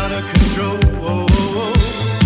out of control.